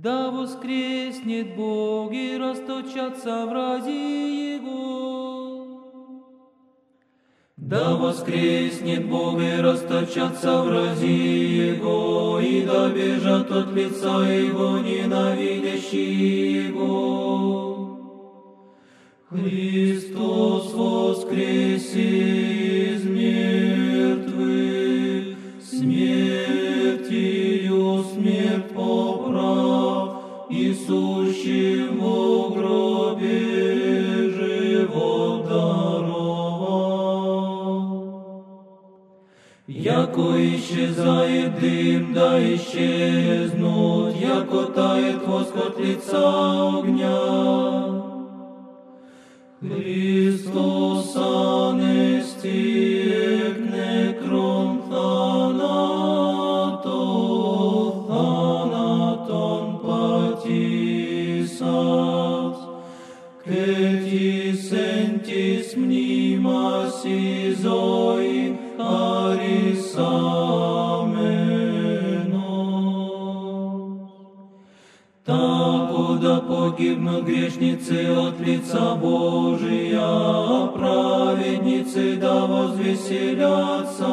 Да воскреснет Бог и расточатся врази Его. Да воскреснет Бог и расточатся врази Его, и да бежат от лица Его ненавидящие Его. Христос воскресе сущего в гробе живот даровал. Яко исчезает дым, да исчезнут, яко тает воск от лица огня. Vetis sentis mnimas isoin aris ameno. Так, да погибнут грешницы от лица Божия, а праведницы да возвеселятся.